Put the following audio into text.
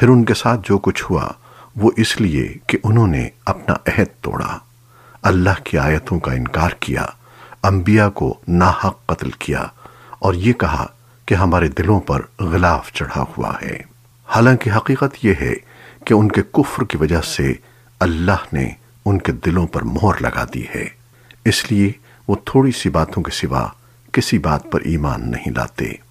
پھر ان کے ساتھ جو کچھ ہوا، وہ اس لیے کہ انہوں نے اپنا عہد توڑا۔ اللہ کی آیتوں کا انکار کیا، انبیاء کو ناحق قتل کیا اور یہ کہا کہ ہمارے دلوں پر غلاف چڑھا ہوا ہے۔ حالانکہ حقیقت یہ ہے کہ ان کے کفر کی وجہ سے اللہ نے ان کے دلوں پر مہر لگا دی ہے۔ اس لیے وہ تھوڑی سی باتوں کے سوا کسی بات پر ایمان نہیں لاتے۔